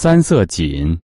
三色堇